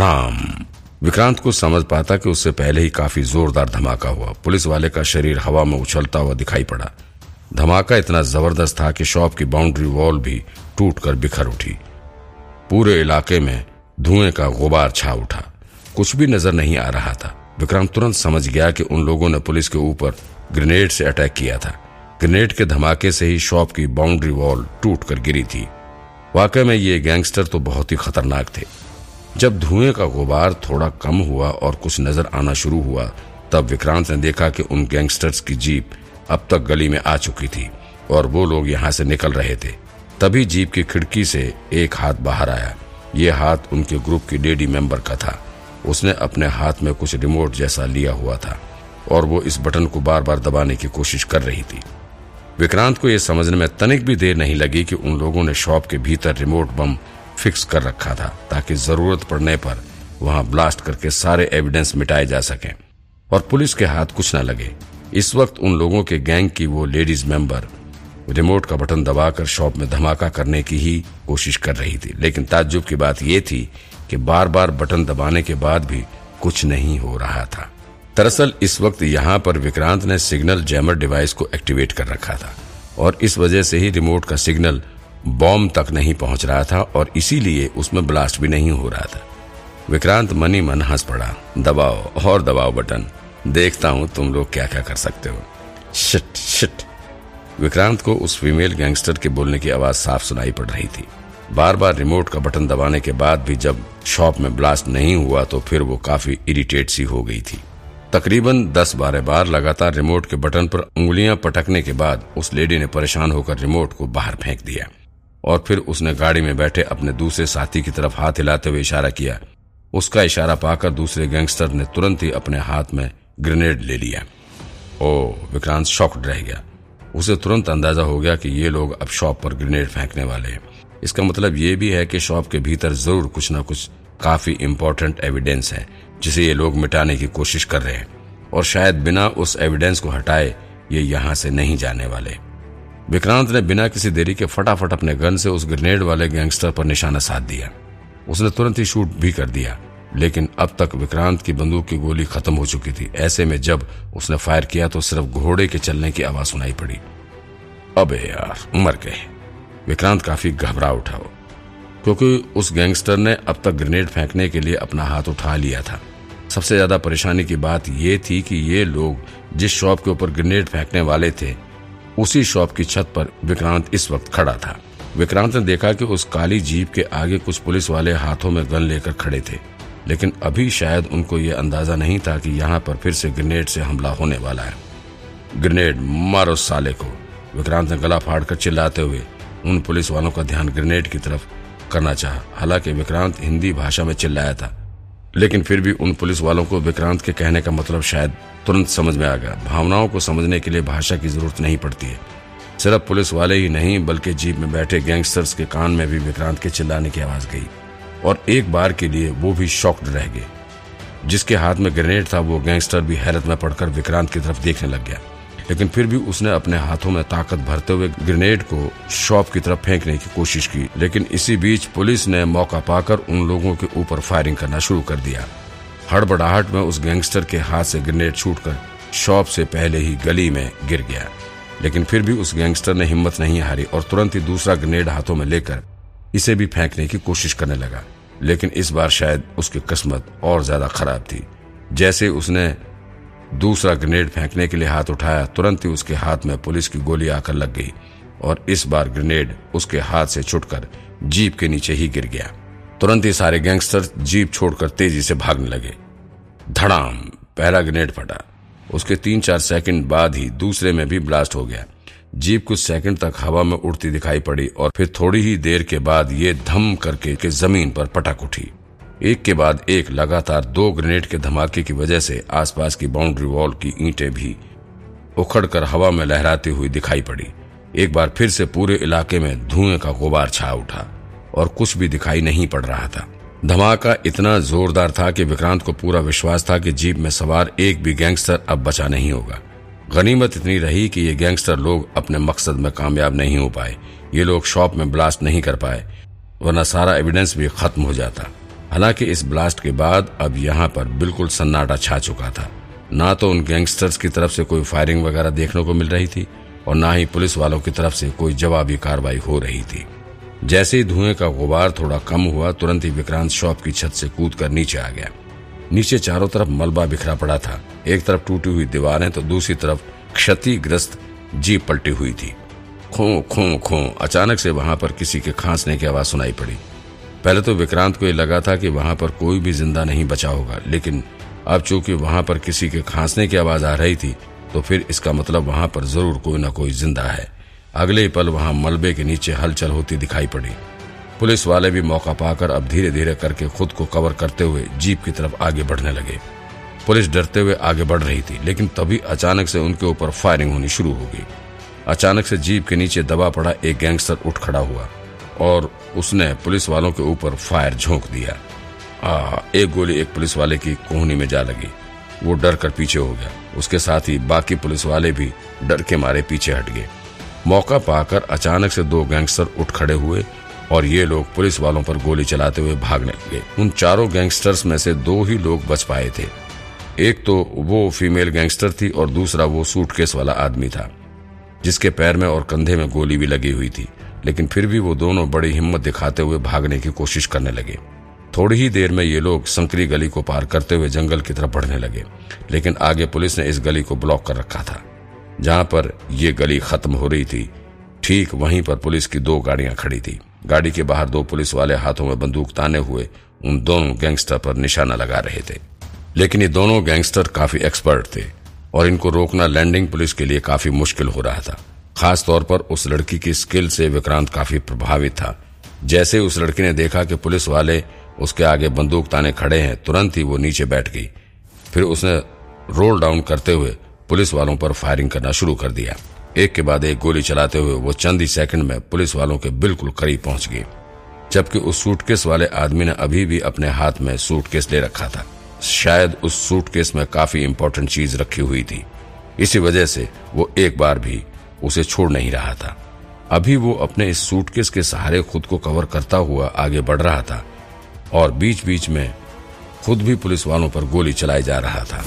धड़ाम विक्रांत को समझ पाता कि उससे पहले ही काफ़ी जोरदार धमाका हुआ। पुलिस वाले का शरीर हवा में उछलता हुआ दिखाई पड़ा। धमाका इतना ज़बरदस्त था कि शॉप की बाउंड्री वॉल भी टूटकर बिखर उठी। पूरे इलाके में धुएँ का गुबार छा उठा। कुछ भी नज़र नहीं आ रहा था। विक्रांत तुरंत समझ गया कि उन लोगों ने पुलिस के ऊपर ग्रेनेड से अटैक किया था। ग्रेनेड के धमाके से ही शॉप की बाउंड्री वॉल टूट कर गिरी थी। वाकई में ये गैंगस्टर तो बहुत ही खतरनाक थे। जब धुएँ का गुबार थोड़ा कम हुआ और कुछ नज़र आना शुरू हुआ, तब विक्रांत ने देखा कि उन गैंगस्टर्स की जीप अब तक गली में आ चुकी थी और वो लोग यहाँ से निकल रहे थे। तभी जीप की खिड़की से एक हाथ बाहर आया। ये हाथ उनके ग्रुप की डेडी मेंबर का था। उसने अपने हाथ में कुछ रिमोट जैसा लिया हुआ था और वो इस बटन को बार बार दबाने की कोशिश कर रही थी। विक्रांत को यह समझने में तनिक भी देर नहीं लगी कि उन लोगों ने शॉप के भीतर रिमोट बम फिक्स कर रखा था ताकि ज़रूरत पड़ने पर वहाँ ब्लास्ट करके सारे एविडेंस मिटाए जा सकें। और पुलिस के हाथ कुछ न लगे। इस वक्त उन लोगों के गैंग की वो लेडीज़ मेंबर रिमोट का बटन दबाकर शॉप में धमाका करने की ही कोशिश कर रही थी। लेकिन ताज्जुब की बात यह थी कि बार बार बटन दबाने के बाद भी कुछ नहीं हो रहा था। दरअसल इस वक्त यहाँ पर विक्रांत ने सिग्नल जैमर डिवाइस को एक्टिवेट कर रखा था। और इस वजह से ही रिमोट का सिग्नल बॉम्ब तक नहीं पहुँच रहा था और इसीलिए उसमें ब्लास्ट भी नहीं हो रहा था। विक्रांत मनी मन हंस पड़ा। दबाओ, और दबाओ बटन। देखता हूँ तुम लोग क्या क्या कर सकते हो। Shit shit. विक्रांत को उस फीमेल गैंगस्टर के बोलने की आवाज़ साफ़ सुनाई पड़ रही थी। बार बार रिमोट का बटन दबाने के बाद भी जब शॉप में ब्लास्ट नहीं हुआ तो फिर वो काफ़ी इरिटेट सी हो गई थी। तकरीबन दस बारह बार लगातार रिमोट के बटन पर उंगलियाँ पटकने के बाद उस लेडी ने परेशान होकर रिमोट को बाहर फेंक दिया। और फिर उसने गाड़ी में बैठे अपने दूसरे साथी की तरफ़ हाथ हिलाते हुए इशारा किया। उसका इशारा पाकर दूसरे गैंगस्टर ने तुरंत ही अपने हाथ में ग्रेनेड ले लिया। ओ, विक्रांत, शॉक्ड रह गया। उसे तुरंत अंदाज़ा हो गया कि ये लोग अब शॉप पर ग्रेनेड फेंकने वाले हैं। इसका मतलब ये भी है कि शॉप के भीतर ज़रूर कुछ न कुछ काफ़ी इम्पोर्टेंट एविडेंस है, जिसे ये लोग मिटाने की कोशिश कर रहे हैं। और शायद बिना उस एविडेंस को हटाए ये यहाँ से नहीं जाने वाले। विक्रांत ने बिना किसी देरी के फटाफट अपने गन से उस ग्रेनेड वाले गैंगस्टर पर निशाना साध दिया। उसने तुरंत ही शूट भी कर दिया, लेकिन अब तक विक्रांत की बंदूक की गोली खत्म हो चुकी थी। ऐसे में जब उसने फायर किया तो सिर्फ़ घोड़े के चलने की आवाज़ सुनाई पड़ी। अबे यार, मर गए। विक्रांत काफ़ी घबरा उठा क्योंकि उस गैंगस्टर ने अब तक ग्रेनेड फेंकने के लिए अपना हाथ उठा लिया था। सबसे ज़्यादा परेशानी की बात यह थी कि ये लोग जिस शॉप के ऊपर ग्रेनेड फेंकने वाले थे उसी शॉप की छत पर विक्रांत इस वक्त खड़ा था। विक्रांत ने देखा कि उस काली जीप के आगे कुछ पुलिस वाले हाथों में गन लेकर खड़े थे, लेकिन अभी शायद उनको ये अंदाज़ा नहीं था कि यहाँ पर फिर से ग्रेनेड से हमला होने वाला है। ग्रेनेड, मारो साले को, विक्रांत ने गला फाड़कर चिल्लाते हुए उन पुलिस वालों का ध्यान ग्रेनेड की तरफ़ करना चाहा। हालाँकि विक्रांत हिंदी भाषा में चिल्लाया था। लेकिन फिर भी उन पुलिस वालों को विक्रांत के कहने का मतलब शायद तुरंत समझ में आ गया। भावनाओं को समझने के लिए भाषा की ज़रूरत नहीं पड़ती है। सिर्फ़ पुलिस वाले ही नहीं, बल्कि जीप में बैठे गैंगस्टर्स के कान में भी विक्रांत के चिल्लाने की आवाज़ गई। और एक बार के लिए वो भी शॉक्ड रह गए। जिसके हाथ में ग्रेनेड था, वो गैंगस्टर भी हैरत में पड़कर विक्रांत की तरफ़ देखने लग गया। लेकिन फिर भी उसने अपने हाथों में ताकत भरते हुए ग्रेनेड को शॉप की तरफ़ फेंकने की कोशिश की। लेकिन इसी बीच पुलिस ने मौका पाकर उन लोगों के ऊपर फायरिंग करना शुरू कर दिया। हड़बड़ाहट में उस गैंगस्टर के हाथ से ग्रेनेड छूटकर शॉप से पहले ही गली में गिर गया। लेकिन फिर भी उस गैंगस्टर ने हिम्मत नहीं हारी और तुरंत ही दूसरा ग्रेनेड हाथों में लेकर इसे भी फेंकने की कोशिश करने लगा। लेकिन इस बार शायद उसकी किस्मत और ज़्यादा खराब थी। जैसे उसने दूसरा ग्रेनेड फेंकने के लिए हाथ उठाया, तुरंत ही उसके हाथ में पुलिस की गोली आकर लग गई और इस बार ग्रेनेड उसके हाथ से छुटकर जीप के नीचे ही गिर गया। तुरंत ही सारे गैंगस्टर जीप छोड़कर तेज़ी से भागने लगे। धड़ाम! पहला ग्रेनेड फटा। उसके तीन चार सेकंड बाद ही दूसरे में भी ब्लास्ट हो गया। जीप कुछ सेकंड तक हवा में उड़ती दिखाई पड़ी और फिर थोड़ी ही देर के बाद ये धम करके के ज़मीन पर पटक उठी। एक के बाद एक लगातार दो ग्रेनेड के धमाके की वजह से आसपास की बाउंड्री वॉल की ईंटें भी उखड़कर हवा में लहराती हुई दिखाई पड़ी। एक बार फिर से पूरे इलाके में धुएँ का गुबार छा उठा और कुछ भी दिखाई नहीं पड़ रहा था। धमाका इतना जोरदार था कि विक्रांत को पूरा विश्वास था कि जीप में सवार एक भी गैंगस्टर अब बचा नहीं होगा। गनीमत इतनी रही कि ये गैंगस्टर लोग अपने मकसद में कामयाब नहीं हो पाए। ये लोग शॉप में ब्लास्ट नहीं कर पाए, वरना सारा एविडेंस भी खत्म हो जाता। हालाँकि इस ब्लास्ट के बाद अब यहाँ पर बिल्कुल सन्नाटा छा चुका था। ना तो उन गैंगस्टर्स की तरफ़ से कोई फायरिंग वगैरह देखने को मिल रही थी और ना ही पुलिस वालों की तरफ़ से कोई जवाबी कार्रवाई हो रही थी। जैसे ही धुएँ का गुबार थोड़ा कम हुआ, तुरंत ही विक्रांत शॉप की छत से कूद कर नीचे आ गया। नीचे चारों तरफ़ मलबा बिखरा पड़ा था। एक तरफ़ टूटी हुई दीवारें तो दूसरी तरफ़ क्षतिग्रस्त जीप पलटी हुई थी। खो खो खो, अचानक से वहाँ पर किसी के खांसने की आवाज़ सुनाई पड़ी। पहले तो विक्रांत को यह लगा था कि वहाँ पर कोई भी ज़िंदा नहीं बचा होगा, लेकिन अब चूँकि वहाँ पर किसी के खांसने की आवाज़ आ रही थी तो फिर इसका मतलब वहाँ पर ज़रूर कोई ना कोई ज़िंदा है। अगले ही पल वहाँ मलबे के नीचे हलचल होती दिखाई पड़ी। पुलिस वाले भी मौका पाकर अब धीरे धीरे करके खुद को कवर करते हुए जीप की तरफ़ आगे बढ़ने लगे। पुलिस डरते हुए आगे बढ़ रही थी, लेकिन तभी अचानक से उनके ऊपर फायरिंग होनी शुरू हो गई। अचानक से जीप के नीचे दबा पड़ा एक गैंगस्टर उठ खड़ा हुआ। और उसने पुलिस वालों के ऊपर फायर झोंक दिया। आ, एक गोली एक पुलिस वाले की कोहनी में जा लगी। वो डर कर पीछे हो गया। उसके साथ ही बाकी पुलिस वाले भी डर के मारे पीछे हट गए। मौका पाकर अचानक से दो गैंगस्टर उठ खड़े हुए और ये लोग पुलिस वालों पर गोली चलाते हुए भागने लगे। उन चारों गैंगस्टर्स में से दो ही लोग बच पाए थे। एक तो वो फीमेल गैंगस्टर थी और दूसरा वो सूटकेस वाला आदमी था जिसके पैर में और कंधे में गोली भी लगी हुई थी। लेकिन फिर भी वो दोनों बड़ी हिम्मत दिखाते हुए भागने की कोशिश करने लगे। थोड़ी ही देर में ये लोग संकरी गली को पार करते हुए जंगल की तरफ़ बढ़ने लगे, लेकिन आगे पुलिस ने इस गली को ब्लॉक कर रखा था, जहाँ पर ये गली खत्म हो रही थी। ठीक वहीं पर पुलिस की दो गाड़ियाँ खड़ी थी। गाड़ी के बाहर दो पुलिस वाले हाथों में बंदूक ताने हुए उन दोनों गैंगस्टर पर निशाना लगा रहे थे। लेकिन ये दोनों गैंगस्टर काफ़ी एक्सपर्ट थे और इनको रोकना लैंडिंग पुलिस के लिए काफ़ी मुश्किल हो रहा था। खास तौर पर उस लड़की की स्किल से विक्रांत काफ़ी प्रभावित था। जैसे उस लड़की ने देखा कि पुलिस वाले उसके आगे बंदूक ताने खड़े हैं, तुरंत ही वो नीचे बैठ गई। फिर उसने रोल डाउन करते हुए पुलिस वालों पर फायरिंग करना शुरू कर दिया। एक के बाद एक गोली चलाते हुए वो चंद ही सेकंड में पुलिस वालों के बिल्कुल करीब पहुँच गई। जबकि उस सूटकेस वाले आदमी ने अभी भी अपने हाथ में सूटकेस ले रखा था। शायद उस सूटकेस में काफ़ी इम्पोर्टेंट चीज़ रखी हुई थी। इसी वजह से वो एक बार भी उसे छोड़ नहीं रहा था। अभी वो अपने इस सूटकेस के सहारे खुद को कवर करता हुआ आगे बढ़ रहा था और बीच बीच में खुद भी पुलिस वालों पर गोली चलाई जा रहा था।